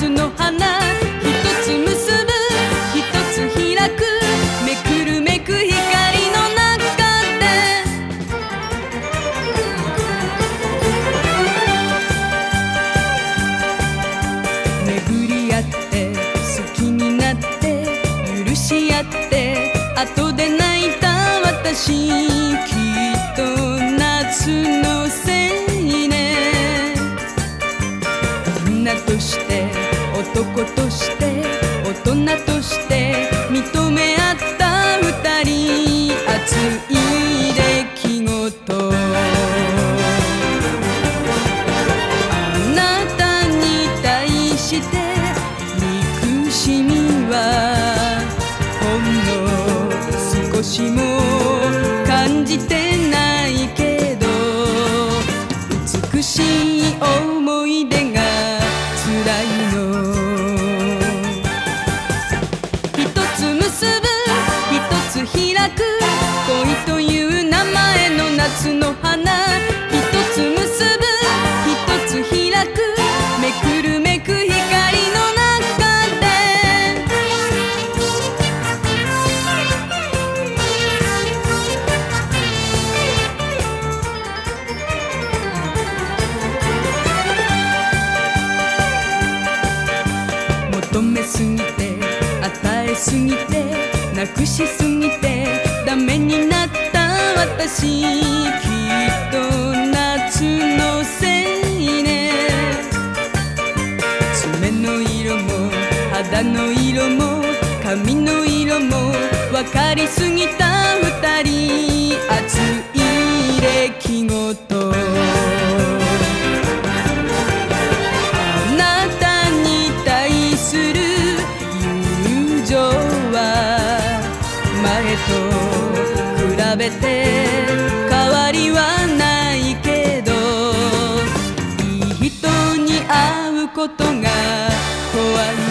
夏の花一つ結ぶ一つ開くめくるめく光の中で。巡り合って好きになって許し合って後で泣いた私きっと夏のせい。して憎しみはほんの少しも感じてないけど美しい思い出が辛いの。一つ結ぶ一つ開く恋という名前の夏の花。求めすぎて与えすぎてなくしすぎてダメになった私きっと夏のせいね。爪の色も肌の色も髪の色も分かりすぎた二人熱い出来事。と比べて変わりはないけどいい人に会うことが怖い。